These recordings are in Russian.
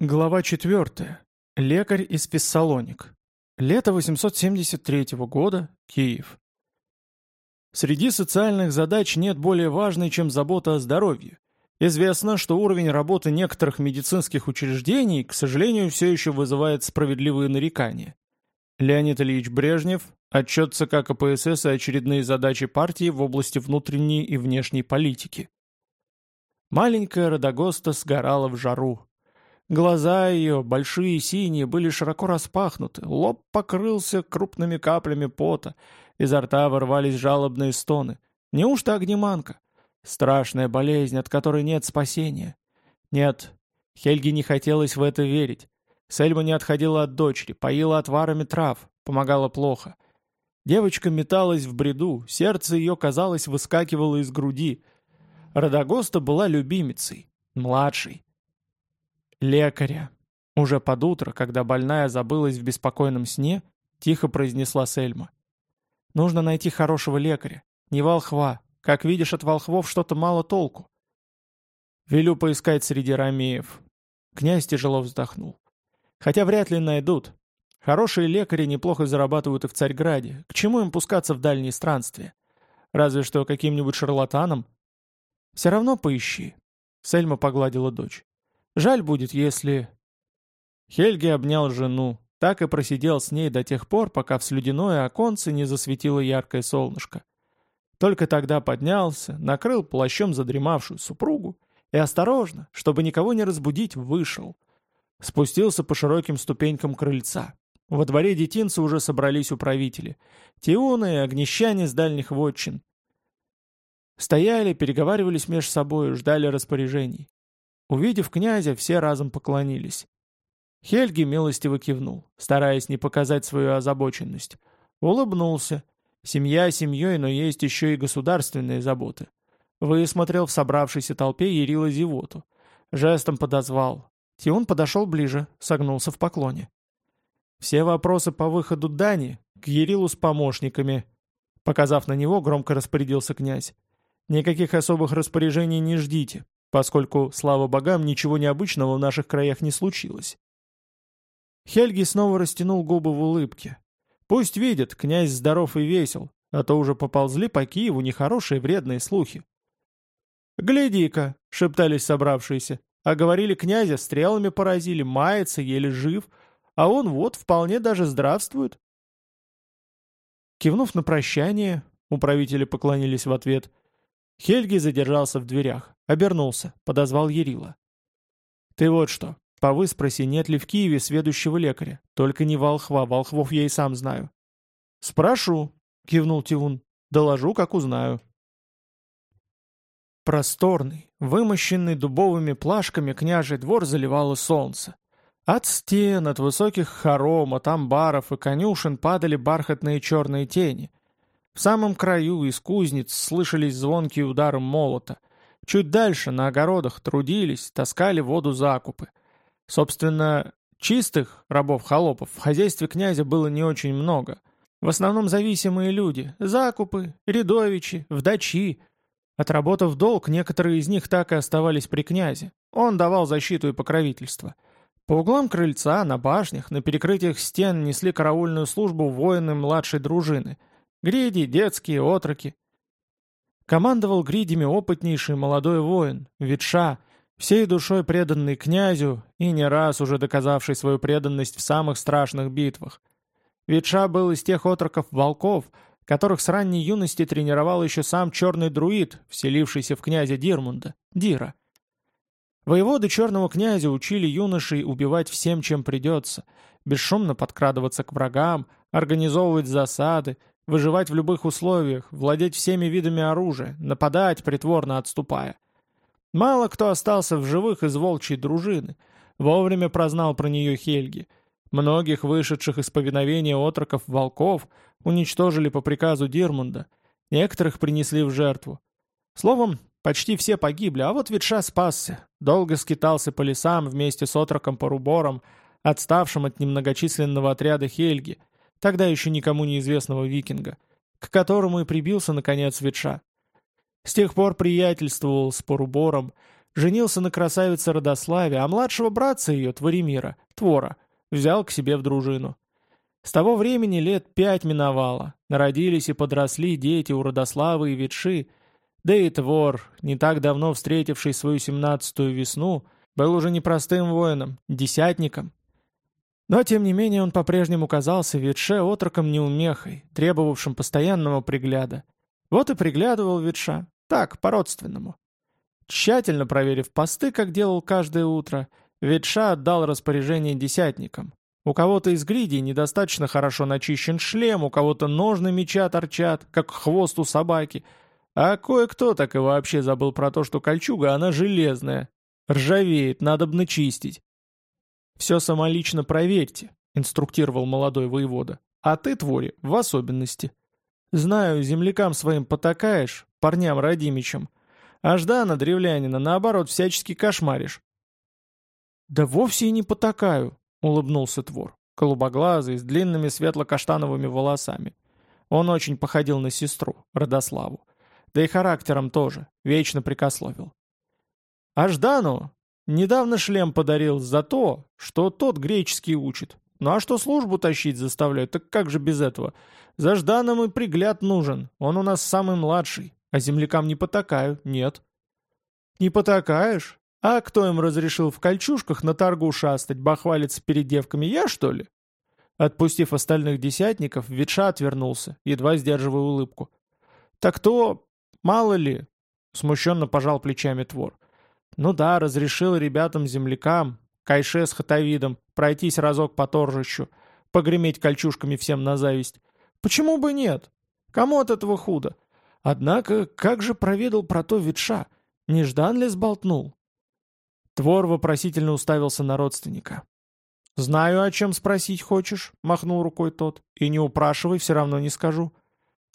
Глава 4. Лекарь из Фессалоник. Лето 873 года. Киев. Среди социальных задач нет более важной, чем забота о здоровье. Известно, что уровень работы некоторых медицинских учреждений, к сожалению, все еще вызывает справедливые нарекания. Леонид Ильич Брежнев, отчет ЦК КПСС и очередные задачи партии в области внутренней и внешней политики. Маленькая Родогоста сгорала в жару. Глаза ее, большие синие, были широко распахнуты, лоб покрылся крупными каплями пота, изо рта ворвались жалобные стоны. Неужто огнеманка? Страшная болезнь, от которой нет спасения. Нет, Хельге не хотелось в это верить. Сельма не отходила от дочери, поила отварами трав, помогала плохо. Девочка металась в бреду, сердце ее, казалось, выскакивало из груди. Родогоста была любимицей, младшей. «Лекаря». Уже под утро, когда больная забылась в беспокойном сне, тихо произнесла Сельма. «Нужно найти хорошего лекаря. Не волхва. Как видишь, от волхвов что-то мало толку». «Велю поискать среди ромеев». Князь тяжело вздохнул. «Хотя вряд ли найдут. Хорошие лекари неплохо зарабатывают и в Царьграде. К чему им пускаться в дальние странствия? Разве что каким-нибудь шарлатаном?» «Все равно поищи». Сельма погладила дочь. Жаль будет, если...» Хельги обнял жену, так и просидел с ней до тех пор, пока в слюдяное оконце не засветило яркое солнышко. Только тогда поднялся, накрыл плащом задремавшую супругу и осторожно, чтобы никого не разбудить, вышел. Спустился по широким ступенькам крыльца. Во дворе детинца уже собрались управители. Тиуны и огнещане с дальних вотчин. Стояли, переговаривались между собой, ждали распоряжений. Увидев князя, все разом поклонились. Хельги милостиво кивнул, стараясь не показать свою озабоченность. Улыбнулся. Семья семьей, но есть еще и государственные заботы. Высмотрел в собравшейся толпе Ярила зевоту. Жестом подозвал. Тиун подошел ближе, согнулся в поклоне. Все вопросы по выходу Дани к Ярилу с помощниками. Показав на него, громко распорядился князь. Никаких особых распоряжений не ждите поскольку, слава богам, ничего необычного в наших краях не случилось. Хельги снова растянул губы в улыбке. Пусть видят, князь здоров и весел, а то уже поползли по Киеву нехорошие вредные слухи. «Гляди-ка!» — шептались собравшиеся. А говорили, князя стрелами поразили, мается, еле жив, а он вот вполне даже здравствует. Кивнув на прощание, управители поклонились в ответ — Хельги задержался в дверях, обернулся, подозвал Ярила. «Ты вот что, повы спроси, нет ли в Киеве сведущего лекаря. Только не волхва, волхвов я и сам знаю». «Спрошу», — кивнул Тивун, — «доложу, как узнаю». Просторный, вымощенный дубовыми плашками княжий двор заливало солнце. От стен, от высоких хором, от амбаров и конюшен падали бархатные черные тени — в самом краю из кузниц слышались звонкие удары молота. Чуть дальше, на огородах, трудились, таскали воду закупы. Собственно, чистых рабов-холопов в хозяйстве князя было не очень много. В основном зависимые люди – закупы, рядовичи, вдачи. Отработав долг, некоторые из них так и оставались при князе. Он давал защиту и покровительство. По углам крыльца, на башнях, на перекрытиях стен несли караульную службу воины младшей дружины – Гриди, детские, отроки. Командовал гридями опытнейший молодой воин, ветша, всей душой преданный князю и не раз уже доказавший свою преданность в самых страшных битвах. Ветша был из тех отроков-волков, которых с ранней юности тренировал еще сам черный друид, вселившийся в князя Дирмунда, Дира. Воеводы черного князя учили юношей убивать всем, чем придется, бесшумно подкрадываться к врагам, организовывать засады, Выживать в любых условиях, владеть всеми видами оружия, нападать, притворно отступая. Мало кто остался в живых из волчьей дружины. Вовремя прознал про нее Хельги. Многих вышедших из повиновения отроков волков уничтожили по приказу Дирмунда. Некоторых принесли в жертву. Словом, почти все погибли, а вот Ветша спасся. Долго скитался по лесам вместе с отроком Порубором, отставшим от немногочисленного отряда Хельги — тогда еще никому неизвестного викинга, к которому и прибился, наконец, ветша. С тех пор приятельствовал с Порубором, женился на красавице Родославе, а младшего братца ее, Творимира, Твора, взял к себе в дружину. С того времени лет пять миновало, народились и подросли дети у Родославы и Ветши, да и Твор, не так давно встретивший свою семнадцатую весну, был уже не простым воином, десятником. Но, тем не менее, он по-прежнему казался Ветше отроком неумехой, требовавшим постоянного пригляда. Вот и приглядывал Ветша, так, по-родственному. Тщательно проверив посты, как делал каждое утро, Ветша отдал распоряжение десятникам. У кого-то из гридей недостаточно хорошо начищен шлем, у кого-то ножны меча торчат, как хвост у собаки, а кое-кто так и вообще забыл про то, что кольчуга, она железная, ржавеет, надо бы начистить. «Все самолично проверьте», — инструктировал молодой воевода, «а ты, Твори, в особенности. Знаю, землякам своим потакаешь, парням родимичам, а Ждана, древлянина, наоборот, всячески кошмаришь». «Да вовсе и не потакаю», — улыбнулся Твор, голубоглазый, с длинными светло-каштановыми волосами. Он очень походил на сестру, Родославу. Да и характером тоже, вечно прикословил. А Ждану недавно шлем подарил за то, что тот греческий учит. Ну а что службу тащить заставляют, так как же без этого? За Жданом и пригляд нужен, он у нас самый младший, а землякам не потакаю, нет. Не потакаешь? А кто им разрешил в кольчушках на торгу шастать, бахвалиться перед девками, я что ли? Отпустив остальных десятников, Ветша отвернулся, едва сдерживая улыбку. «Так то, мало ли...» — смущенно пожал плечами Твор. Ну да, разрешил ребятам-землякам, Кайше с Хатавидом, пройтись разок по торжищу, погреметь кольчушками всем на зависть. Почему бы нет? Кому от этого худо? Однако, как же проведал про то ветша? Неждан ли сболтнул? Твор вопросительно уставился на родственника. «Знаю, о чем спросить хочешь», — махнул рукой тот. «И не упрашивай, все равно не скажу.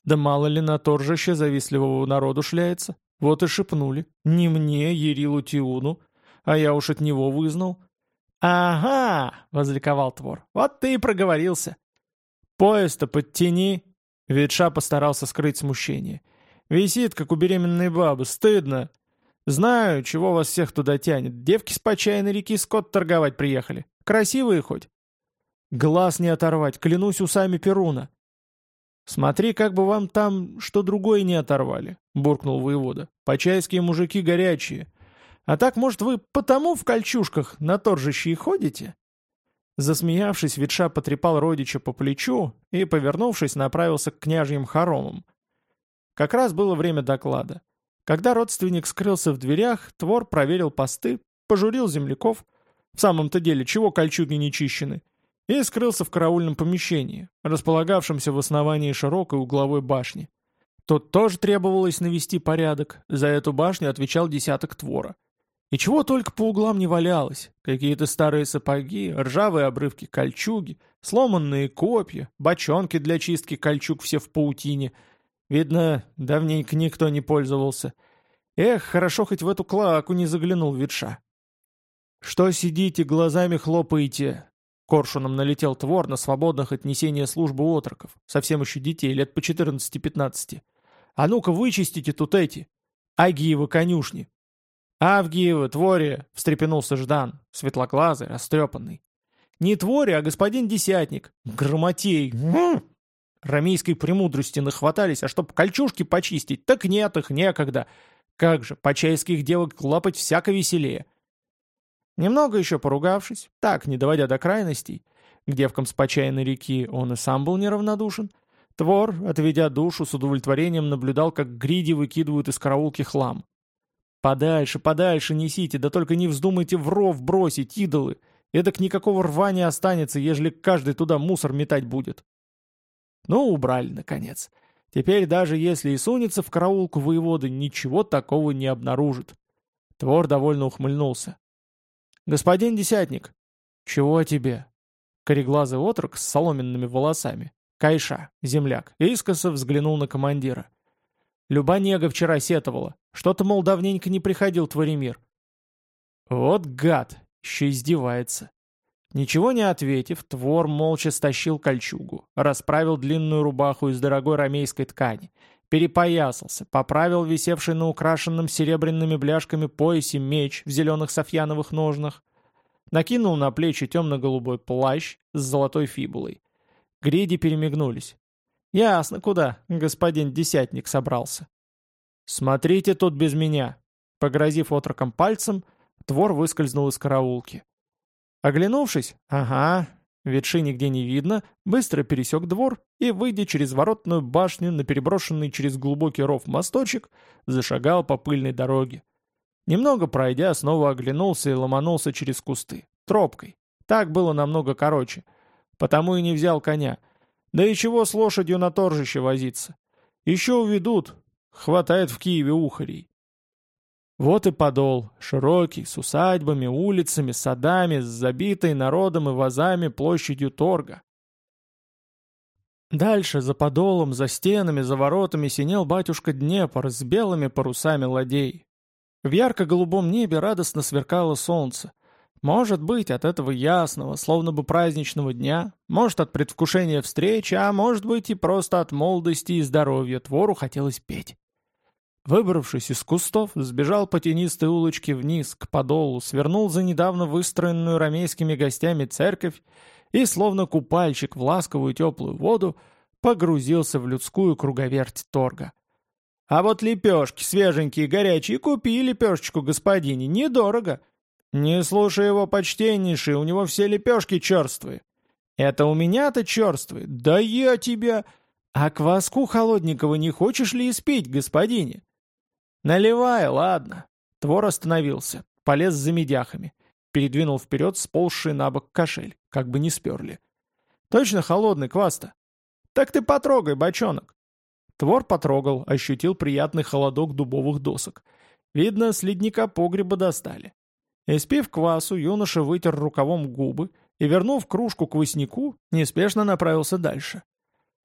Да мало ли на торжище завистливого народу шляется. Вот и шепнули. Не мне, Ерилу Тиуну, а я уж от него вызнал. «Ага!» — возликовал Твор. «Вот ты и проговорился!» «Поезд-то подтяни!» Ветша постарался скрыть смущение. «Висит, как у беременной бабы, стыдно!» «Знаю, чего вас всех туда тянет. Девки с почайной реки скот торговать приехали. Красивые хоть?» «Глаз не оторвать, клянусь усами Перуна!» «Смотри, как бы вам там что другое не оторвали», — буркнул воевода. «Почайские мужики горячие. А так, может, вы потому в кольчушках на торжище и ходите?» Засмеявшись, Ветша потрепал родича по плечу и, повернувшись, направился к княжьим хоромам. Как раз было время доклада. Когда родственник скрылся в дверях, Твор проверил посты, пожурил земляков. В самом-то деле, чего кольчуги не чищены? И скрылся в караульном помещении, располагавшемся в основании широкой угловой башни. Тут тоже требовалось навести порядок, за эту башню отвечал десяток твора. И чего только по углам не валялось, какие-то старые сапоги, ржавые обрывки кольчуги, сломанные копья, бочонки для чистки кольчуг все в паутине. Видно, давненько никто не пользовался. Эх, хорошо хоть в эту клаку не заглянул ветша. «Что сидите, глазами хлопаете?» Коршуном налетел твор на свободных от несения службы отроков, совсем еще детей, лет по 14-15. «А ну-ка вычистите тут эти! Агиевы конюшни!» «Авгиевы, Твория!» — встрепенулся Ждан, светлоглазый, растрепанный. «Не Твория, а господин Десятник! Громотей! Рамейской премудрости нахватались, а чтоб кольчушки почистить, так нет их, некогда! Как же, почайских девок лапать всяко веселее!» Немного еще поругавшись, так, не доводя до крайностей, к девкам с почайной реки он и сам был неравнодушен, Твор, отведя душу, с удовлетворением наблюдал, как гриди выкидывают из караулки хлам. «Подальше, подальше несите, да только не вздумайте в ров бросить, идолы! Эдак никакого рва не останется, ежели каждый туда мусор метать будет». Ну, убрали, наконец. Теперь даже если и сунется в караулку воеводы, ничего такого не обнаружит. Твор довольно ухмыльнулся. «Господин Десятник!» «Чего тебе?» Кореглазый отрок с соломенными волосами. Кайша, земляк, искоса взглянул на командира. Любанега вчера сетовала. Что-то, мол, давненько не приходил Творимир. Вот гад, еще издевается. Ничего не ответив, Твор молча стащил кольчугу, расправил длинную рубаху из дорогой рамейской ткани, перепоясался, поправил висевший на украшенном серебряными бляшками поясе меч в зеленых софьяновых ножнах, накинул на плечи темно-голубой плащ с золотой фибулой. Гриди перемигнулись. «Ясно, куда господин Десятник собрался». «Смотрите тут без меня!» Погрозив отроком пальцем, Твор выскользнул из караулки. Оглянувшись, ага, ветши нигде не видно, быстро пересек двор и, выйдя через воротную башню на переброшенный через глубокий ров мосточек, зашагал по пыльной дороге. Немного пройдя, снова оглянулся и ломанулся через кусты. Тропкой. Так было намного короче. Потому и не взял коня. Да и чего с лошадью на торжище возиться? Еще уведут. Хватает в Киеве ухарей. Вот и подол, широкий, с усадьбами, улицами, садами, с забитой народом и вазами площадью торга. Дальше, за подолом, за стенами, за воротами синел батюшка Днепр с белыми парусами ладей. В ярко-голубом небе радостно сверкало солнце. Может быть, от этого ясного, словно бы праздничного дня, может, от предвкушения встречи, а может быть и просто от молодости и здоровья твору хотелось петь. Выбравшись из кустов, сбежал по тенистой улочке вниз, к подолу, свернул за недавно выстроенную ромейскими гостями церковь и, словно купальщик в ласковую теплую воду, погрузился в людскую круговерть торга. «А вот лепешки свеженькие, горячие, купи лепешечку господине, недорого!» «Не слушай его, почтеннейший, у него все лепешки черствые». «Это у меня-то черствые? Да я тебя...» «А кваску холодненького не хочешь ли испить, господине?» «Наливай, ладно». Твор остановился, полез за медяхами, передвинул вперед сползший на бок кошель, как бы не сперли. «Точно холодный квас-то?» «Так ты потрогай, бочонок». Твор потрогал, ощутил приятный холодок дубовых досок. Видно, с ледника погреба достали. Испив квасу, юноша вытер рукавом губы и, вернув кружку к кваснику, неспешно направился дальше.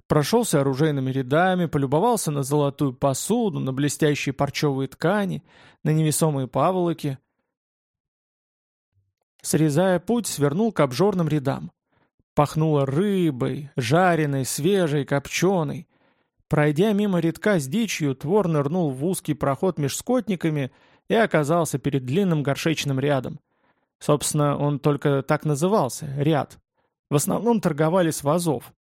Прошелся оружейными рядами, полюбовался на золотую посуду, на блестящие парчевые ткани, на невесомые паволоки. Срезая путь, свернул к обжорным рядам. Пахнуло рыбой, жареной, свежей, копченой. Пройдя мимо редка с дичью, твор нырнул в узкий проход меж скотниками и оказался перед длинным горшечным рядом. Собственно, он только так назывался — ряд. В основном торговали с вазов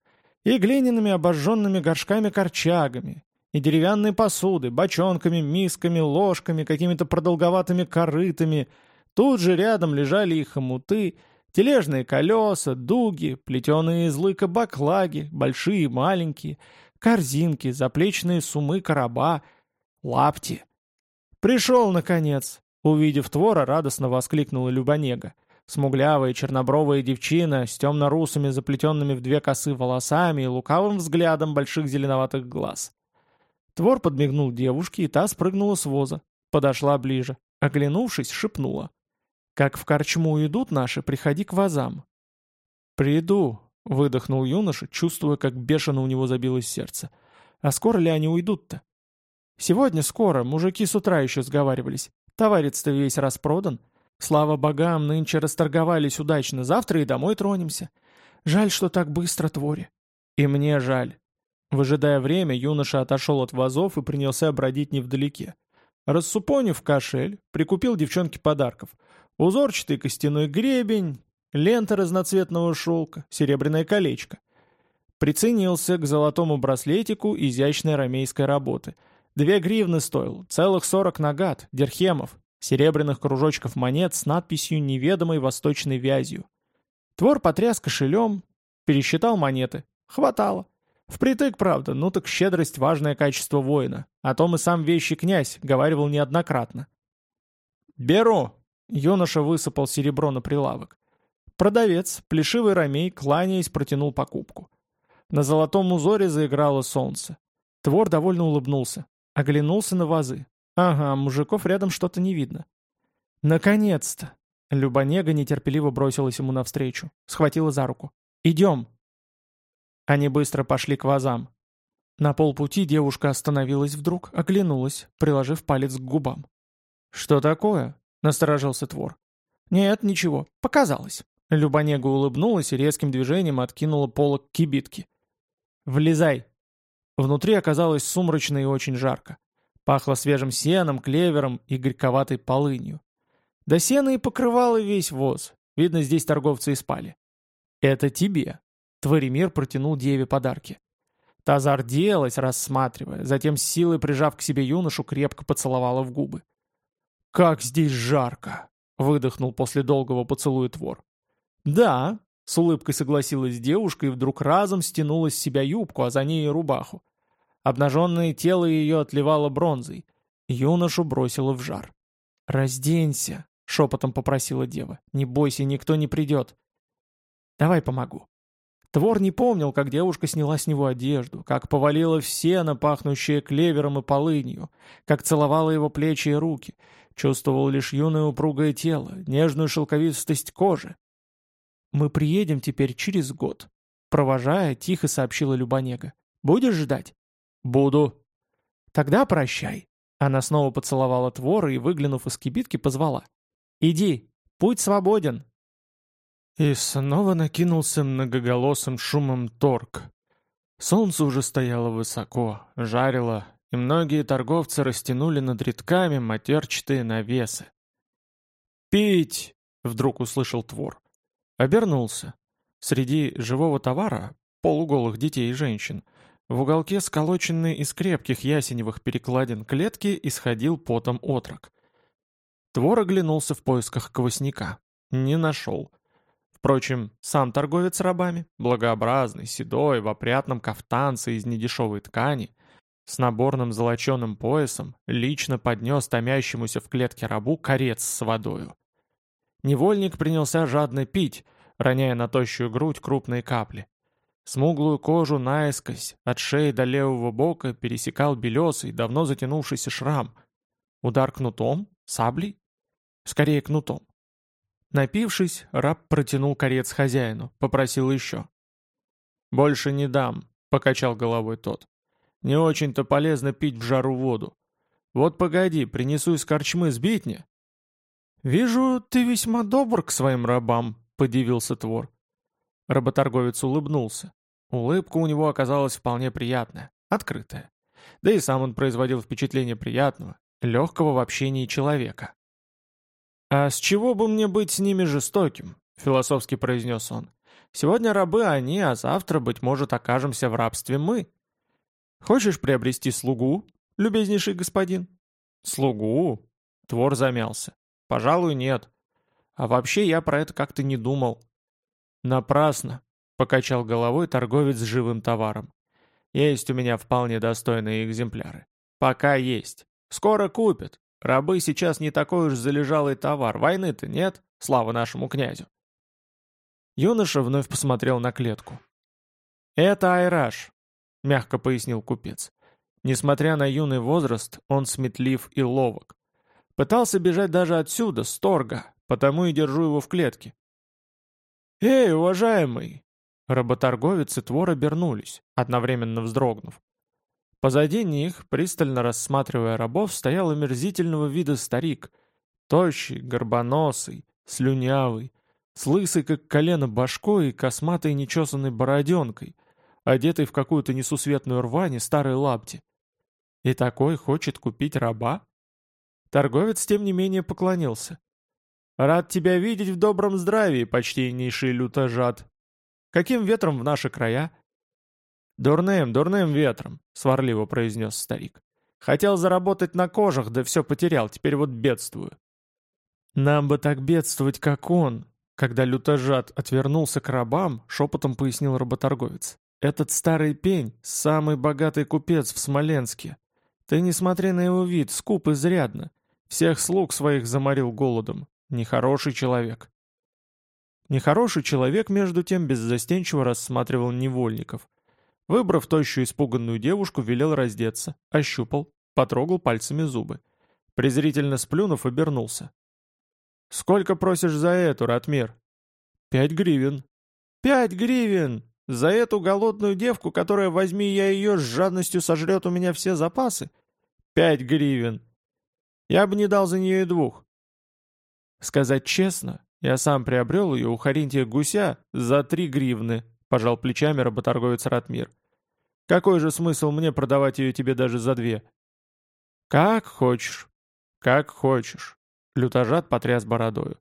и глиняными обожженными горшками-корчагами, и деревянной посуды, бочонками, мисками, ложками, какими-то продолговатыми корытами. Тут же рядом лежали и хомуты, тележные колеса, дуги, плетеные из лыка баклаги, большие и маленькие, корзинки, заплечные сумы короба, лапти. «Пришел, наконец!» Увидев твора, радостно воскликнула Любонега. Смуглявая чернобровая девчина с темно-русыми заплетенными в две косы волосами и лукавым взглядом больших зеленоватых глаз. Твор подмигнул девушке, и та спрыгнула с воза. Подошла ближе. Оглянувшись, шепнула. «Как в корчму идут наши, приходи к вазам». «Приду», — выдохнул юноша, чувствуя, как бешено у него забилось сердце. «А скоро ли они уйдут-то?» «Сегодня скоро, мужики с утра еще сговаривались. Товарец-то весь распродан. Слава богам, нынче расторговались удачно, завтра и домой тронемся. Жаль, что так быстро, Твори. И мне жаль. Выжидая время, юноша отошел от вазов и принялся бродить невдалеке. Рассупонив кошель, прикупил девчонке подарков. Узорчатый костяной гребень, лента разноцветного шелка, серебряное колечко. Приценился к золотому браслетику изящной ромейской работы. Две гривны стоил, целых сорок нагат, дерхемов, серебряных кружочков монет с надписью неведомой восточной вязью. Твор потряс кошелем, пересчитал монеты. Хватало. Впритык, правда, ну так щедрость — важное качество воина. О том и сам вещий князь говаривал неоднократно. «Беру!» — юноша высыпал серебро на прилавок. Продавец, плешивый ромей, кланяясь, протянул покупку. На золотом узоре заиграло солнце. Твор довольно улыбнулся. Оглянулся на вазы. Ага, мужиков рядом что-то не видно. Наконец-то! Любонега нетерпеливо бросилась ему навстречу. Схватила за руку. «Идем!» Они быстро пошли к вазам. На полпути девушка остановилась вдруг, оглянулась, приложив палец к губам. «Что такое?» — насторожился Твор. «Нет, ничего, показалось». Любонега улыбнулась и резким движением откинула полок кибитки. «Влезай!» Внутри оказалось сумрачно и очень жарко. Пахло свежим сеном, клевером и горьковатой полынью. До сена и покрывало весь воз. Видно, здесь торговцы и спали. «Это тебе». Творимир протянул деве подарки. Та зарделась, рассматривая, затем с силой прижав к себе юношу, крепко поцеловала в губы. «Как здесь жарко!» — выдохнул после долгого поцелуя твор. «Да», — с улыбкой согласилась девушка и вдруг разом стянула с себя юбку, а за ней и рубаху. Обнаженное тело ее отливало бронзой. Юношу бросило в жар. «Разденься», — шепотом попросила дева. «Не бойся, никто не придет». «Давай помогу». Твор не помнил, как девушка сняла с него одежду, как повалила в сено, пахнущее клевером и полынью, как целовала его плечи и руки. Чувствовал лишь юное упругое тело, нежную шелковистость кожи. «Мы приедем теперь через год», — провожая, тихо сообщила Любонега. «Будешь ждать?» «Буду». «Тогда прощай». Она снова поцеловала твора и, выглянув из кибитки, позвала. «Иди, путь свободен». И снова накинулся многоголосым шумом торг. Солнце уже стояло высоко, жарило, и многие торговцы растянули над рядками матерчатые навесы. «Пить!» — вдруг услышал твор. Обернулся. Среди живого товара, полуголых детей и женщин, в уголке, сколоченной из крепких ясеневых перекладин клетки, исходил потом отрок. Твор оглянулся в поисках квасника. Не нашел. Впрочем, сам торговец рабами, благообразный, седой, в опрятном кафтанце из недешевой ткани, с наборным золоченым поясом, лично поднес томящемуся в клетке рабу корец с водою. Невольник принялся жадно пить, роняя на тощую грудь крупные капли. Смуглую кожу наискось, от шеи до левого бока пересекал белесый, давно затянувшийся шрам. Удар кнутом? Саблей? Скорее кнутом. Напившись, раб протянул корец хозяину, попросил еще. «Больше не дам», — покачал головой тот. «Не очень-то полезно пить в жару воду. Вот погоди, принесу из корчмы сбитня». «Вижу, ты весьма добр к своим рабам», — подивился Твор. Работорговец улыбнулся. Улыбка у него оказалась вполне приятная, открытая. Да и сам он производил впечатление приятного, легкого в общении человека. «А с чего бы мне быть с ними жестоким?» — философски произнес он. «Сегодня рабы они, а завтра, быть может, окажемся в рабстве мы. Хочешь приобрести слугу, любезнейший господин?» «Слугу?» — Твор замялся. «Пожалуй, нет. А вообще я про это как-то не думал. «Напрасно», — покачал головой торговец с живым товаром. «Есть у меня вполне достойные экземпляры. Пока есть. Скоро купят. Рабы сейчас не такой уж залежалый товар. Войны-то нет, слава нашему князю». Юноша вновь посмотрел на клетку. «Это Айраш», — мягко пояснил купец. Несмотря на юный возраст, он сметлив и ловок. Пытался бежать даже отсюда, с торга, потому и держу его в клетке. «Эй, уважаемый!» Работорговец и твор обернулись, одновременно вздрогнув. Позади них, пристально рассматривая рабов, стоял омерзительного вида старик. Тощий, горбоносый, слюнявый, с лысой, как колено, башкой и косматой нечесанной бороденкой, одетый в какую-то несусветную рвань и старые лапти. И такой хочет купить раба? Торговец, тем не менее, поклонился. «Рад тебя видеть в добром здравии, почтеннейший лютожад. Каким ветром в наши края?» «Дурным, дурным ветром», — сварливо произнес старик. «Хотел заработать на кожах, да все потерял, теперь вот бедствую». «Нам бы так бедствовать, как он», — когда лютожад отвернулся к рабам, шепотом пояснил работорговец. «Этот старый пень — самый богатый купец в Смоленске. Ты не смотри на его вид, скуп изрядно. Всех слуг своих заморил голодом. Нехороший человек. Нехороший человек, между тем, беззастенчиво рассматривал невольников. Выбрав тощую испуганную девушку, велел раздеться, ощупал, потрогал пальцами зубы. Презрительно сплюнув, обернулся. «Сколько просишь за эту, Ратмир?» «Пять гривен». «Пять гривен! За эту голодную девку, которая, возьми я ее, с жадностью сожрет у меня все запасы? Пять гривен! Я бы не дал за нее и двух. Сказать честно, я сам приобрел ее у Харинтия Гуся за три гривны, пожал плечами работорговец Ратмир. Какой же смысл мне продавать ее тебе даже за две?» «Как хочешь, как хочешь», — лютожат потряс бородою.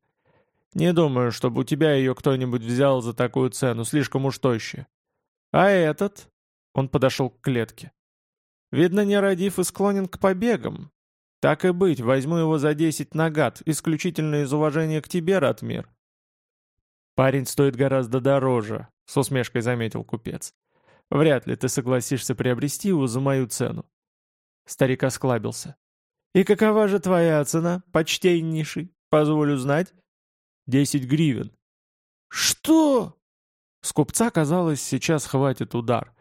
«Не думаю, чтобы у тебя ее кто-нибудь взял за такую цену, слишком уж тощая. А этот?» — он подошел к клетке. «Видно, не родив и склонен к побегам. Так и быть, возьму его за десять нагад, исключительно из уважения к тебе, Ратмир». «Парень стоит гораздо дороже», — с усмешкой заметил купец. «Вряд ли ты согласишься приобрести его за мою цену». Старик осклабился. «И какова же твоя цена, почтеннейший? Позволю знать?» «Десять гривен». «Что?» С купца, казалось, сейчас хватит удар.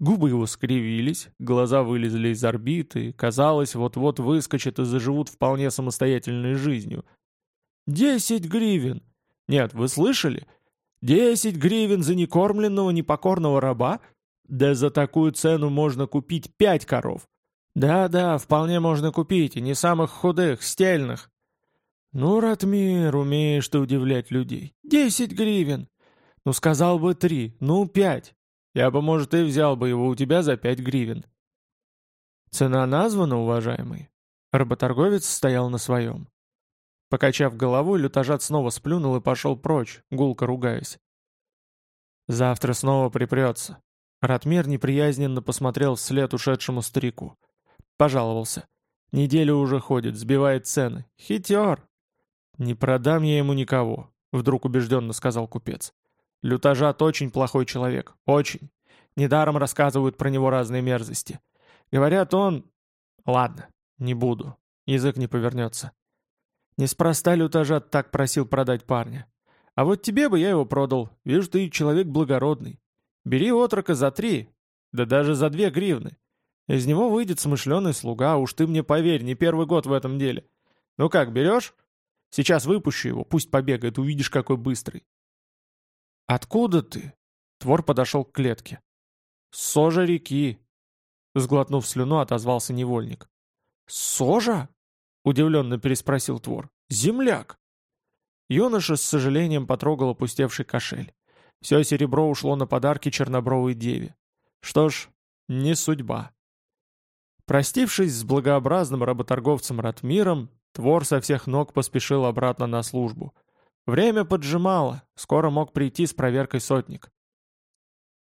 Губы его скривились, глаза вылезли из орбиты, казалось, вот-вот выскочат и заживут вполне самостоятельной жизнью. «Десять гривен! Нет, вы слышали? Десять гривен за некормленного непокорного раба? Да за такую цену можно купить пять коров. Да-да, вполне можно купить, и не самых худых, стельных. Ну, Ратмир, умеешь ты удивлять людей. Десять гривен. Ну, сказал бы три, ну, пять. Я бы, может, и взял бы его у тебя за пять гривен. Цена названа, уважаемый. Работорговец стоял на своем. Покачав головой, лютожат снова сплюнул и пошел прочь, гулко ругаясь. «Завтра снова припрется». Ратмир неприязненно посмотрел вслед ушедшему старику. Пожаловался. «Неделю уже ходит, сбивает цены. Хитер!» «Не продам я ему никого», — вдруг убежденно сказал купец. «Лютожат очень плохой человек. Очень. Недаром рассказывают про него разные мерзости. Говорят, он... Ладно, не буду. Язык не повернется. Неспроста лютожат так просил продать парня. А вот тебе бы я его продал. Вижу, ты человек благородный. Бери отрока за три, да даже за две гривны. Из него выйдет смышленый слуга, уж ты мне поверь, не первый год в этом деле. Ну как, берешь? Сейчас выпущу его, пусть побегает, увидишь, какой быстрый. Откуда ты? Твор подошел к клетке. Сожа реки. Сглотнув слюну, отозвался невольник. Сожа? Удивленно переспросил Твор. «Земляк!» Юноша с сожалением потрогал опустевший кошель. Все серебро ушло на подарки чернобровой деве. Что ж, не судьба. Простившись с благообразным работорговцем Ратмиром, Твор со всех ног поспешил обратно на службу. Время поджимало, скоро мог прийти с проверкой сотник.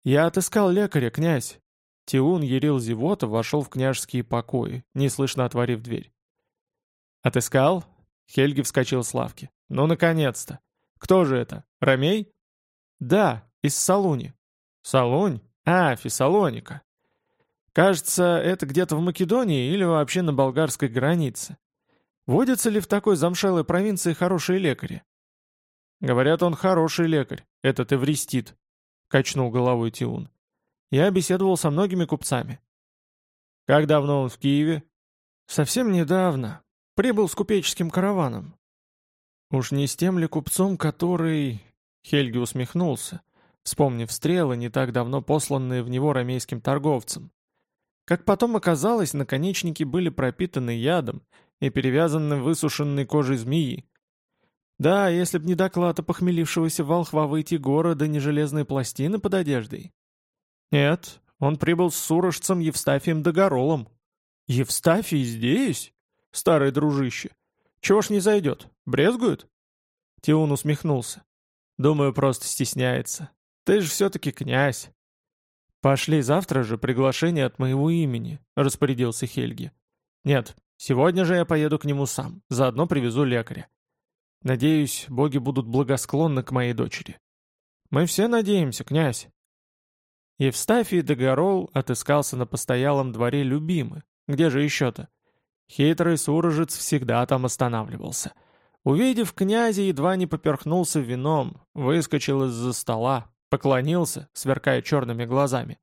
«Я отыскал лекаря, князь!» Тиун Ерил Зевота вошел в княжеские покои, неслышно отворив дверь. «Отыскал?» Хельги вскочил с лавки. «Ну, наконец-то! Кто же это? Ромей?» «Да, из Салуни». «Салунь? А, Фессалоника. Кажется, это где-то в Македонии или вообще на болгарской границе. Водятся ли в такой замшелой провинции хорошие лекари?» «Говорят, он хороший лекарь, этот Эвристит», — качнул головой Тиун. «Я беседовал со многими купцами». «Как давно он в Киеве?» «Совсем недавно. Прибыл с купеческим караваном. Уж не с тем ли купцом, который... Хельги усмехнулся, вспомнив стрелы, не так давно посланные в него ромейским торговцем. Как потом оказалось, наконечники были пропитаны ядом и перевязаны высушенной кожей змеи. Да, если б не доклад опохмелившегося волхва выйти города, не железные пластины под одеждой. Нет, он прибыл с сурожцем Евстафием Догоролом. Евстафий здесь? старый дружище. Чего ж не зайдет? Брезгует?» Тиун усмехнулся. «Думаю, просто стесняется. Ты же все-таки князь». «Пошли завтра же приглашение от моего имени», — распорядился Хельги. «Нет, сегодня же я поеду к нему сам, заодно привезу лекаря. Надеюсь, боги будут благосклонны к моей дочери». «Мы все надеемся, князь». Евстафий Догорол отыскался на постоялом дворе любимый. Где же еще-то? Хитрый сурожец всегда там останавливался. Увидев князя, едва не поперхнулся вином, выскочил из-за стола, поклонился, сверкая черными глазами.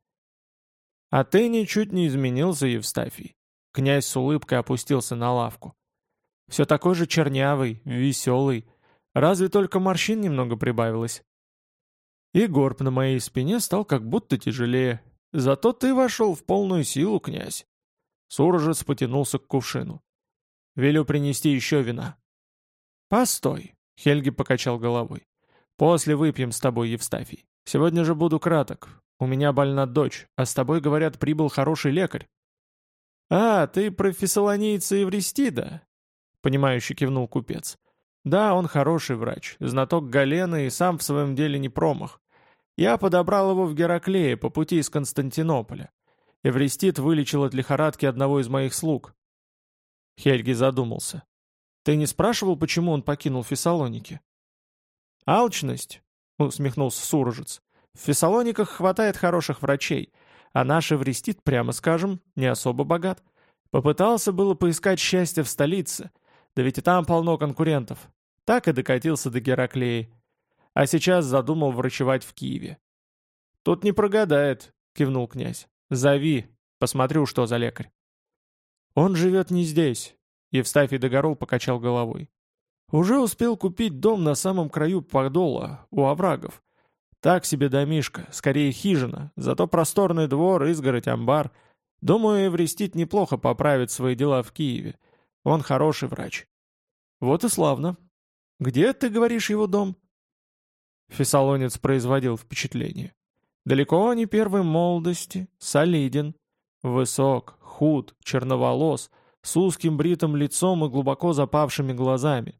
«А ты ничуть не изменился, Евстафий». Князь с улыбкой опустился на лавку. «Все такой же чернявый, веселый. Разве только морщин немного прибавилось?» И горб на моей спине стал как будто тяжелее. Зато ты вошел в полную силу, князь. Сурожец потянулся к кувшину. «Велю принести еще вина». «Постой», — Хельги покачал головой. «После выпьем с тобой, Евстафий. Сегодня же буду краток. У меня больна дочь, а с тобой, говорят, прибыл хороший лекарь». «А, ты про фессалонийца Евристида?» — понимающе кивнул купец. «Да, он хороший врач, знаток Галена и сам в своем деле не промах. Я подобрал его в Гераклее по пути из Константинополя. Эвристит вылечил от лихорадки одного из моих слуг». Хельги задумался. «Ты не спрашивал, почему он покинул Фессалоники?» «Алчность», — усмехнулся Сурожец. «В Фессалониках хватает хороших врачей, а наш Эвристит, прямо скажем, не особо богат. Попытался было поискать счастье в столице, да ведь и там полно конкурентов. Так и докатился до Гераклеи. А сейчас задумал врачевать в Киеве. «Тут не прогадает», — кивнул князь. «Зови, посмотрю, что за лекарь». «Он живет не здесь», — Евстафий Догорол покачал головой. «Уже успел купить дом на самом краю Подола, у оврагов. Так себе домишка, скорее хижина, зато просторный двор, изгородь, амбар. Думаю, Эврестит неплохо поправит свои дела в Киеве. Он хороший врач». «Вот и славно. Где, ты говоришь, его дом?» Фессалонец производил впечатление. Далеко не первой молодости, солиден, высок, худ, черноволос, с узким бритым лицом и глубоко запавшими глазами.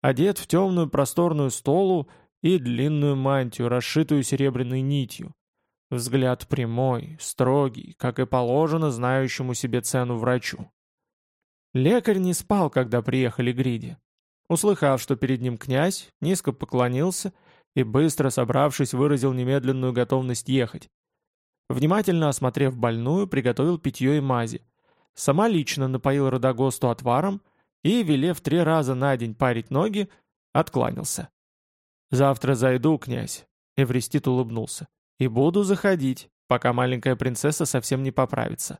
Одет в темную просторную столу и длинную мантию, расшитую серебряной нитью. Взгляд прямой, строгий, как и положено знающему себе цену врачу. Лекарь не спал, когда приехали Гриди. Услыхав, что перед ним князь, низко поклонился и, быстро собравшись, выразил немедленную готовность ехать. Внимательно осмотрев больную, приготовил питье и мази. Сама лично напоил Родогосту отваром и, велев три раза на день парить ноги, откланялся. «Завтра зайду, князь», — Эвристит улыбнулся, — «и буду заходить, пока маленькая принцесса совсем не поправится.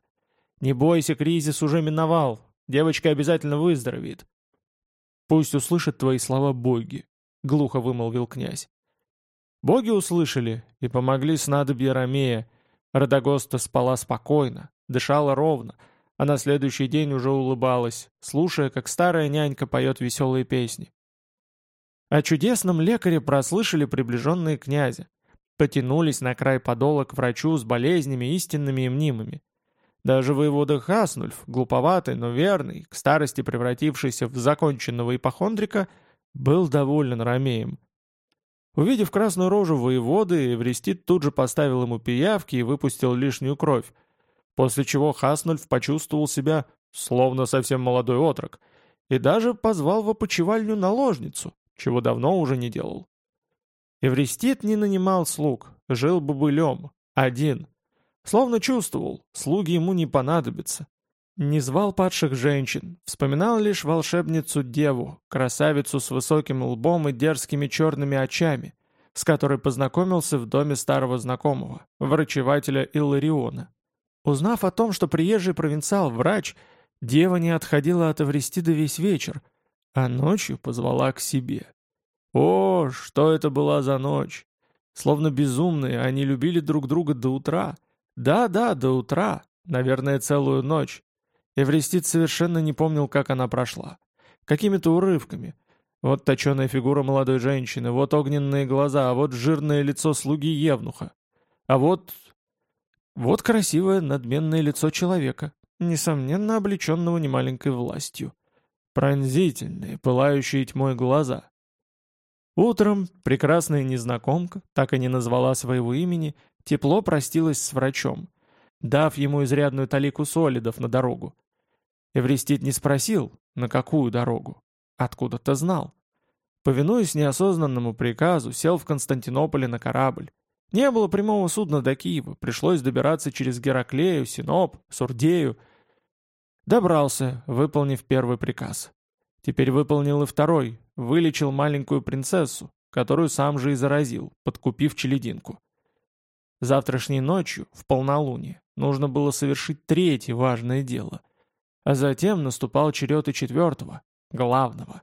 Не бойся, кризис уже миновал, девочка обязательно выздоровеет». «Пусть услышат твои слова боги», — глухо вымолвил князь. Боги услышали и помогли снадобье Ромея. Родогоста спала спокойно, дышала ровно, а на следующий день уже улыбалась, слушая, как старая нянька поет веселые песни. О чудесном лекаре прослышали приближенные князя. Потянулись на край подола к врачу с болезнями истинными и мнимыми. Даже воевода Хаснульф, глуповатый, но верный, к старости превратившийся в законченного ипохондрика, был доволен Ромеем. Увидев красную рожу воеводы, Эвристит тут же поставил ему пиявки и выпустил лишнюю кровь, после чего Хаснульф почувствовал себя словно совсем молодой отрок, и даже позвал в опочивальню наложницу, чего давно уже не делал. Эвристит не нанимал слуг, жил бобылем, один. Словно чувствовал, слуги ему не понадобятся. Не звал падших женщин, вспоминал лишь волшебницу-деву, красавицу с высоким лбом и дерзкими черными очами, с которой познакомился в доме старого знакомого, врачевателя Иллариона. Узнав о том, что приезжий провинциал-врач, дева не отходила от Эвристида весь вечер, а ночью позвала к себе. О, что это была за ночь! Словно безумные, они любили друг друга до утра. Да-да, до утра, наверное, целую ночь. Эвристит совершенно не помнил, как она прошла. Какими-то урывками. Вот точеная фигура молодой женщины, вот огненные глаза, а вот жирное лицо слуги Евнуха. А вот... Вот красивое надменное лицо человека, несомненно облеченного немаленькой властью. Пронзительные, пылающие тьмой глаза. Утром прекрасная незнакомка, так и не назвала своего имени, тепло простилась с врачом, дав ему изрядную талику солидов на дорогу. Эвристит не спросил, на какую дорогу. Откуда-то знал. Повинуясь неосознанному приказу, сел в Константинополе на корабль. Не было прямого судна до Киева, пришлось добираться через Гераклею, Синоп, Сурдею. Добрался, выполнив первый приказ. Теперь выполнил и второй, вылечил маленькую принцессу, которую сам же и заразил, подкупив челединку. Завтрашней ночью, в полнолуние, нужно было совершить третье важное дело. А затем наступал черед и четвертого, главного.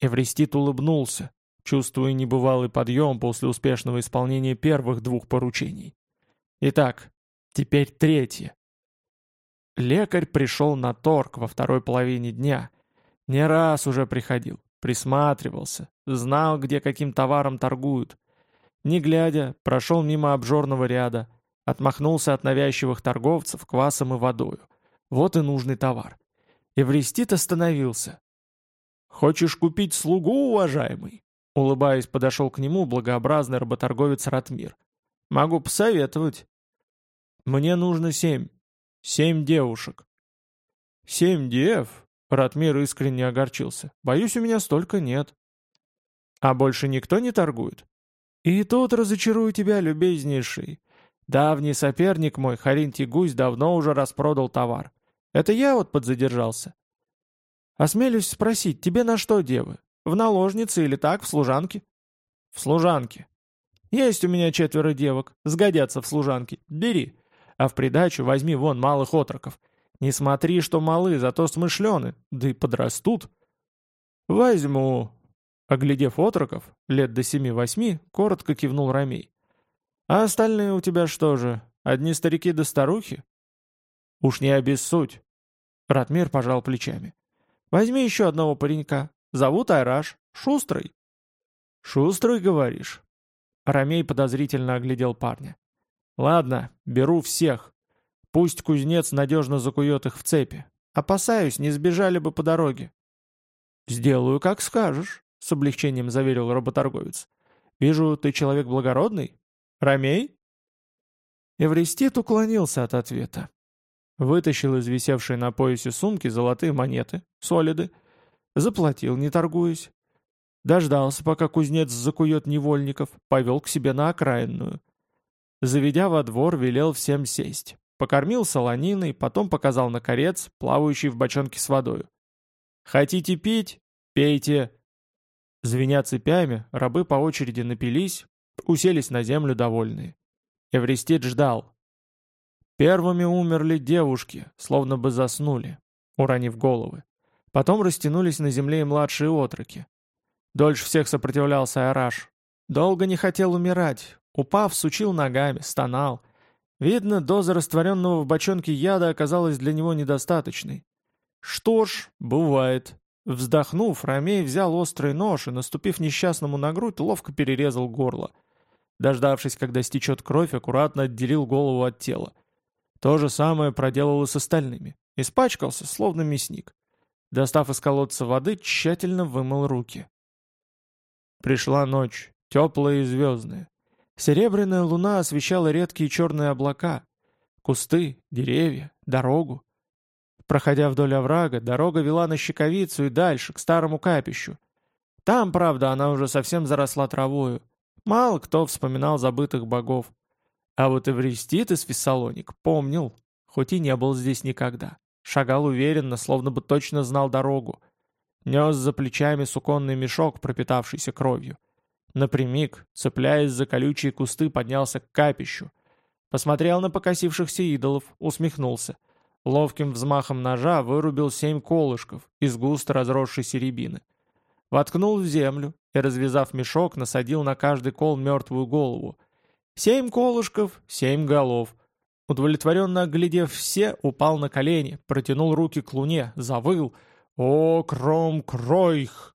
Эвристит улыбнулся, чувствуя небывалый подъем после успешного исполнения первых двух поручений. Итак, теперь третье. Лекарь пришел на торг во второй половине дня. Не раз уже приходил, присматривался, знал, где каким товаром торгуют. Не глядя, прошел мимо обжорного ряда, отмахнулся от навязчивых торговцев квасом и водою. Вот и нужный товар. Эвристит остановился. «Хочешь купить слугу, уважаемый?» Улыбаясь, подошел к нему благообразный работорговец Ратмир. «Могу посоветовать». «Мне нужно семь. Семь девушек». «Семь дев?» Ратмир искренне огорчился. «Боюсь, у меня столько нет». «А больше никто не торгует?» «И тут разочарую тебя, любезнейший. Давний соперник мой, Харинтий Гусь, давно уже распродал товар. Это я вот подзадержался. Осмелюсь спросить, тебе на что, девы? В наложнице или так, в служанке? В служанке. Есть у меня четверо девок, сгодятся в служанке. Бери. А в придачу возьми вон малых отроков. Не смотри, что малы, зато смышлены, да и подрастут. Возьму. Оглядев отроков, лет до семи-восьми, коротко кивнул Ромей. А остальные у тебя что же, одни старики да старухи? Уж не обессудь. Ратмир пожал плечами. Возьми еще одного паренька. Зовут Айраш. Шустрый. Шустрый, говоришь? Ромей подозрительно оглядел парня. Ладно, беру всех. Пусть кузнец надежно закует их в цепи. Опасаюсь, не сбежали бы по дороге. «Сделаю, как скажешь», — с облегчением заверил работорговец. «Вижу, ты человек благородный. Ромей?» Эвристит уклонился от ответа. Вытащил из висевшей на поясе сумки золотые монеты, солиды, заплатил, не торгуясь. Дождался, пока кузнец закует невольников, повел к себе на окраинную. Заведя во двор, велел всем сесть. Покормил солониной, потом показал на корец, плавающий в бочонке с водою. «Хотите пить? Пейте!» Звеня цепями, рабы по очереди напились, уселись на землю довольные. Эвристит ждал, Первыми умерли девушки, словно бы заснули, уронив головы. Потом растянулись на земле и младшие отроки. Дольше всех сопротивлялся Араш. Долго не хотел умирать. Упав, сучил ногами, стонал. Видно, доза растворенного в бочонке яда оказалась для него недостаточной. Что ж, бывает. Вздохнув, Ромей взял острый нож и, наступив несчастному на грудь, ловко перерезал горло. Дождавшись, когда стечет кровь, аккуратно отделил голову от тела. То же самое проделал и с остальными. Испачкался, словно мясник. Достав из колодца воды, тщательно вымыл руки. Пришла ночь, теплая и звездная. Серебряная луна освещала редкие черные облака, кусты, деревья, дорогу. Проходя вдоль оврага, дорога вела на Щековицу и дальше, к старому капищу. Там, правда, она уже совсем заросла травою. Мало кто вспоминал забытых богов. А вот Эвристит из Фессалоник помнил, хоть и не был здесь никогда. Шагал уверенно, словно бы точно знал дорогу. Нес за плечами суконный мешок, пропитавшийся кровью. Напрямик, цепляясь за колючие кусты, поднялся к капищу. Посмотрел на покосившихся идолов, усмехнулся. Ловким взмахом ножа вырубил семь колышков из густо разросшейся рябины. Воткнул в землю и, развязав мешок, насадил на каждый кол мертвую голову, Семь колышков, семь голов. Удовлетворенно оглядев все, упал на колени, протянул руки к луне, завыл «О, кром кройх!».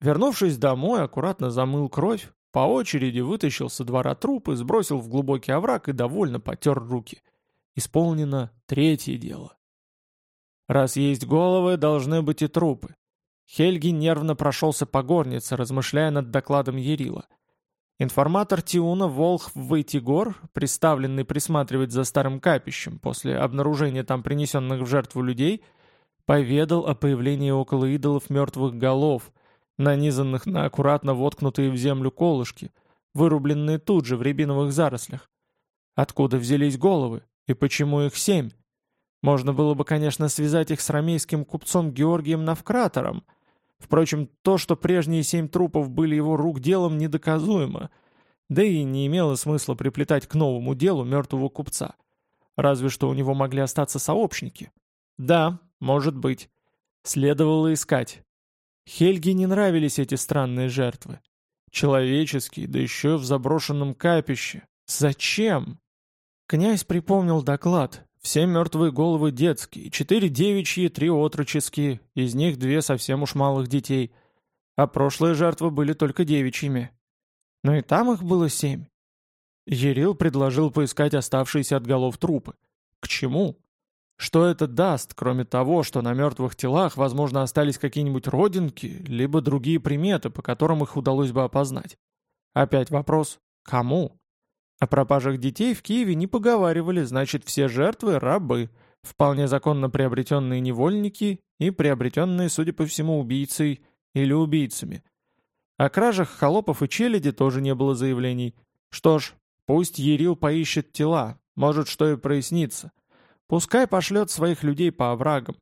Вернувшись домой, аккуратно замыл кровь, по очереди вытащил со двора трупы, сбросил в глубокий овраг и довольно потер руки. Исполнено третье дело. Раз есть головы, должны быть и трупы. Хельги нервно прошелся по горнице, размышляя над докладом Ерила. Информатор Тиуна Волх Войтигор, приставленный присматривать за старым капищем после обнаружения там принесенных в жертву людей, поведал о появлении около идолов мертвых голов, нанизанных на аккуратно воткнутые в землю колышки, вырубленные тут же в рябиновых зарослях. Откуда взялись головы и почему их семь? Можно было бы, конечно, связать их с ромейским купцом Георгием Навкратором – Впрочем, то, что прежние семь трупов были его рук делом, недоказуемо, да и не имело смысла приплетать к новому делу мертвого купца. Разве что у него могли остаться сообщники. Да, может быть. Следовало искать. Хельге не нравились эти странные жертвы. Человеческие, да еще в заброшенном капище. Зачем? Князь припомнил доклад, все мертвые головы детские, четыре девичьи, три отроческие, из них две совсем уж малых детей. А прошлые жертвы были только девичьими. Но и там их было семь. Ерил предложил поискать оставшиеся от голов трупы. К чему? Что это даст, кроме того, что на мертвых телах, возможно, остались какие-нибудь родинки, либо другие приметы, по которым их удалось бы опознать? Опять вопрос «Кому?». О пропажах детей в Киеве не поговаривали, значит, все жертвы – рабы, вполне законно приобретенные невольники и приобретенные, судя по всему, убийцей или убийцами. О кражах холопов и челяди тоже не было заявлений. Что ж, пусть Ерил поищет тела, может, что и прояснится. Пускай пошлет своих людей по оврагам.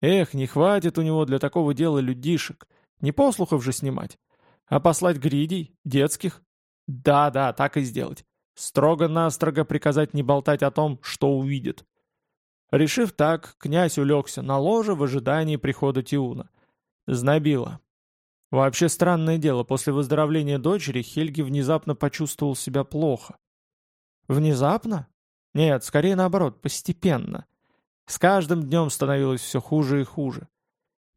Эх, не хватит у него для такого дела людишек. Не послухов же снимать. А послать гридей, детских? Да-да, так и сделать. Строго-настрого приказать не болтать о том, что увидит. Решив так, князь улегся на ложе в ожидании прихода Тиуна. Знобило. Вообще странное дело, после выздоровления дочери Хельги внезапно почувствовал себя плохо. Внезапно? Нет, скорее наоборот, постепенно. С каждым днем становилось все хуже и хуже.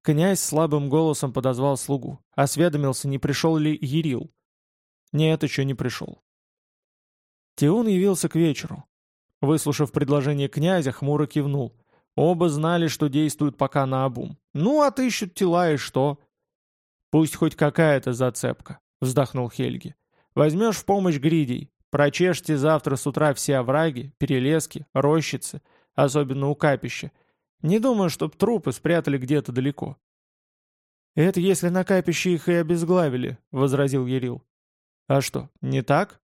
Князь слабым голосом подозвал слугу. Осведомился, не пришел ли Ерил. Нет, еще не пришел. Тиун явился к вечеру. Выслушав предложение князя, хмуро кивнул. Оба знали, что действуют пока на обум. Ну, отыщут тела и что? Пусть хоть какая-то зацепка, вздохнул Хельги. Возьмешь в помощь гридей. Прочешьте завтра с утра все овраги, перелески, рощицы, особенно у капища. Не думаю, чтоб трупы спрятали где-то далеко. «Это если на капище их и обезглавили», — возразил Ярил. «А что, не так?»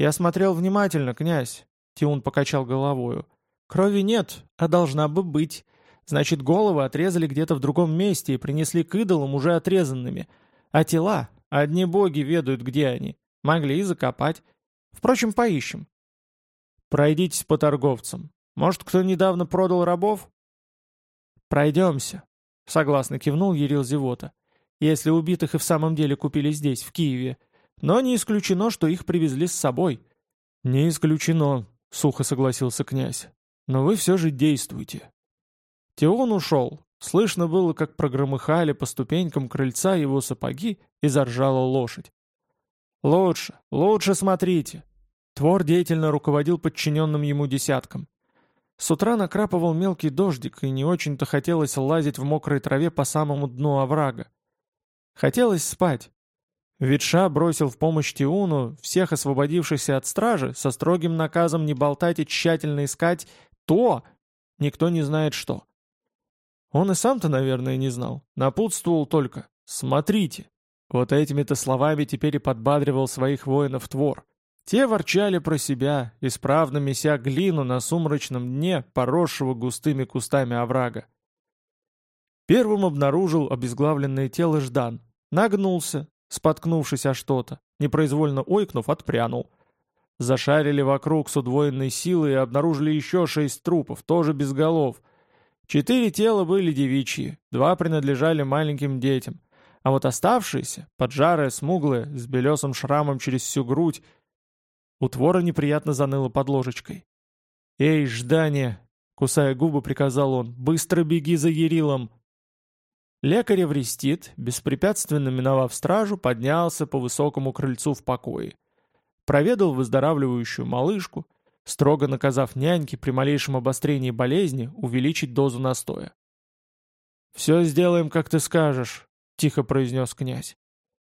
«Я смотрел внимательно, князь», — Тиун покачал головою. «Крови нет, а должна бы быть. Значит, головы отрезали где-то в другом месте и принесли к идолам уже отрезанными. А тела, одни боги ведают, где они. Могли и закопать. Впрочем, поищем. Пройдитесь по торговцам. Может, кто недавно продал рабов? Пройдемся. Согласно кивнул Ерил Зевота. Если убитых и в самом деле купили здесь, в Киеве. Но не исключено, что их привезли с собой. Не исключено, сухо согласился князь. Но вы все же действуйте. Теон ушел. Слышно было, как прогромыхали по ступенькам крыльца его сапоги и заржала лошадь. «Лучше, лучше смотрите!» Твор деятельно руководил подчиненным ему десяткам. С утра накрапывал мелкий дождик, и не очень-то хотелось лазить в мокрой траве по самому дну оврага. Хотелось спать. Ветша бросил в помощь Тиуну всех освободившихся от стражи со строгим наказом не болтать и тщательно искать то, никто не знает что. Он и сам-то, наверное, не знал. Напутствовал только «Смотрите». Вот этими-то словами теперь и подбадривал своих воинов Твор. Те ворчали про себя, исправно меся глину на сумрачном дне, поросшего густыми кустами оврага. Первым обнаружил обезглавленное тело Ждан. Нагнулся, споткнувшись о что-то, непроизвольно ойкнув, отпрянул. Зашарили вокруг с удвоенной силой и обнаружили еще шесть трупов, тоже без голов. Четыре тела были девичьи, два принадлежали маленьким детям. А вот оставшиеся, поджарые, смуглые, с белесым шрамом через всю грудь, у твора неприятно заныло под ложечкой. «Эй, Ждание!» — кусая губы, приказал он. «Быстро беги за Ерилом!» Лекарь Эврестит, беспрепятственно миновав стражу, поднялся по высокому крыльцу в покое. Проведал выздоравливающую малышку, строго наказав няньке при малейшем обострении болезни увеличить дозу настоя. «Все сделаем, как ты скажешь», — тихо произнес князь.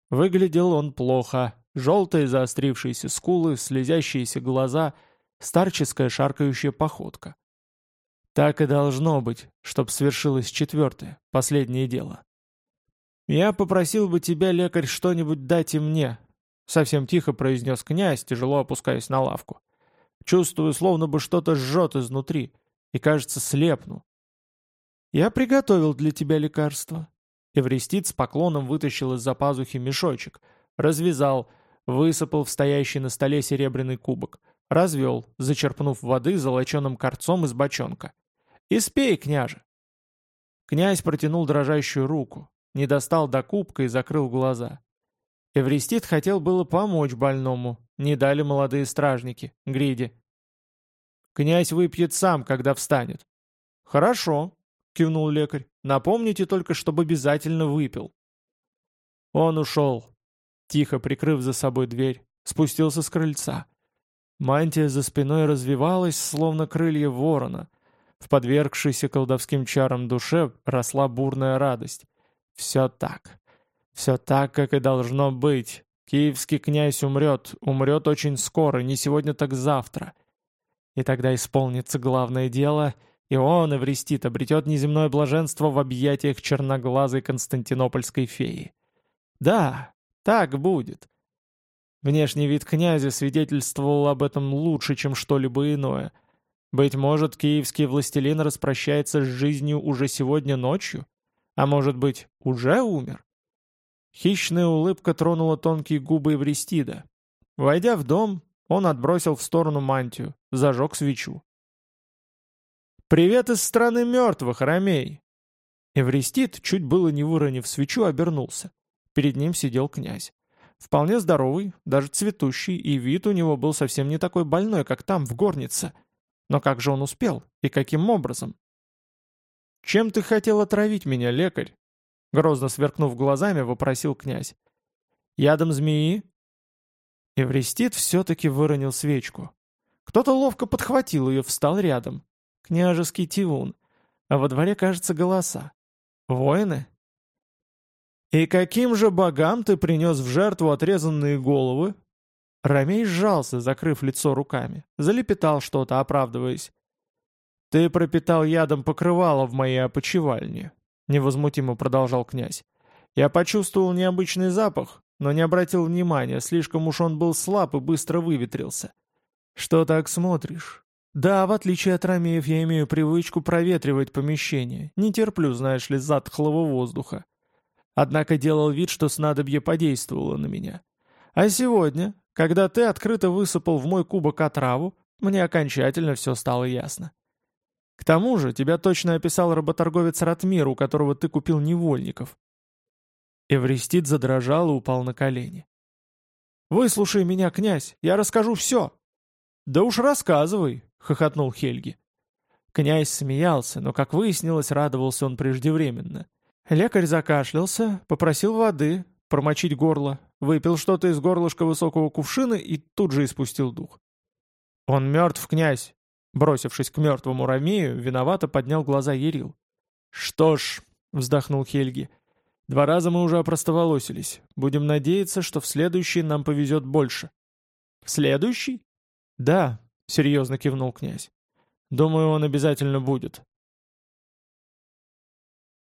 Выглядел он плохо, Желтые заострившиеся скулы, слезящиеся глаза, старческая шаркающая походка. Так и должно быть, чтоб свершилось четвертое, последнее дело. «Я попросил бы тебя, лекарь, что-нибудь дать и мне», — совсем тихо произнес князь, тяжело опускаясь на лавку. «Чувствую, словно бы что-то жжет изнутри, и, кажется, слепну». «Я приготовил для тебя лекарство». Эвристит с поклоном вытащил из-за пазухи мешочек, развязал, Высыпал в стоящий на столе серебряный кубок. Развел, зачерпнув воды золоченым корцом из бочонка. «Испей, княже!» Князь протянул дрожащую руку, не достал до кубка и закрыл глаза. Эвристит хотел было помочь больному, не дали молодые стражники, Гриди. «Князь выпьет сам, когда встанет». «Хорошо», — кивнул лекарь, — «напомните только, чтобы обязательно выпил». Он ушел, тихо прикрыв за собой дверь, спустился с крыльца. Мантия за спиной развивалась, словно крылья ворона. В подвергшейся колдовским чарам душе росла бурная радость. Все так. Все так, как и должно быть. Киевский князь умрет, умрет очень скоро, не сегодня, так завтра. И тогда исполнится главное дело, и он, Эвристит, обретет неземное блаженство в объятиях черноглазой константинопольской феи. Да, так будет. Внешний вид князя свидетельствовал об этом лучше, чем что-либо иное. Быть может, киевский властелин распрощается с жизнью уже сегодня ночью? А может быть, уже умер? Хищная улыбка тронула тонкие губы Эвристида. Войдя в дом, он отбросил в сторону мантию, зажег свечу. «Привет из страны мертвых, Ромей!» Эвристид, чуть было не выронив свечу, обернулся. Перед ним сидел князь. Вполне здоровый, даже цветущий, и вид у него был совсем не такой больной, как там, в горнице. Но как же он успел? И каким образом? «Чем ты хотел отравить меня, лекарь?» Грозно сверкнув глазами, вопросил князь. «Ядом змеи?» Эвристит все-таки выронил свечку. Кто-то ловко подхватил ее, встал рядом. Княжеский тивун. А во дворе, кажется, голоса. «Воины?» «И каким же богам ты принес в жертву отрезанные головы?» Ромей сжался, закрыв лицо руками. Залепетал что-то, оправдываясь. «Ты пропитал ядом покрывало в моей опочивальне», — невозмутимо продолжал князь. «Я почувствовал необычный запах, но не обратил внимания, слишком уж он был слаб и быстро выветрился. Что так смотришь? Да, в отличие от Ромеев, я имею привычку проветривать помещение, не терплю, знаешь ли, затхлого воздуха. Однако делал вид, что снадобье подействовало на меня. А сегодня, когда ты открыто высыпал в мой кубок отраву, мне окончательно все стало ясно. К тому же, тебя точно описал работорговец Ратмир, у которого ты купил невольников. Эвристит задрожал и упал на колени. «Выслушай меня, князь, я расскажу все!» «Да уж рассказывай!» — хохотнул Хельги. Князь смеялся, но, как выяснилось, радовался он преждевременно. Лекарь закашлялся, попросил воды, промочить горло, выпил что-то из горлышка высокого кувшина и тут же испустил дух. «Он мертв, князь!» Бросившись к мертвому Ромею, виновато поднял глаза Ерил. «Что ж», — вздохнул Хельги, — «два раза мы уже опростоволосились. Будем надеяться, что в следующий нам повезет больше». «В следующий?» «Да», — серьезно кивнул князь. «Думаю, он обязательно будет.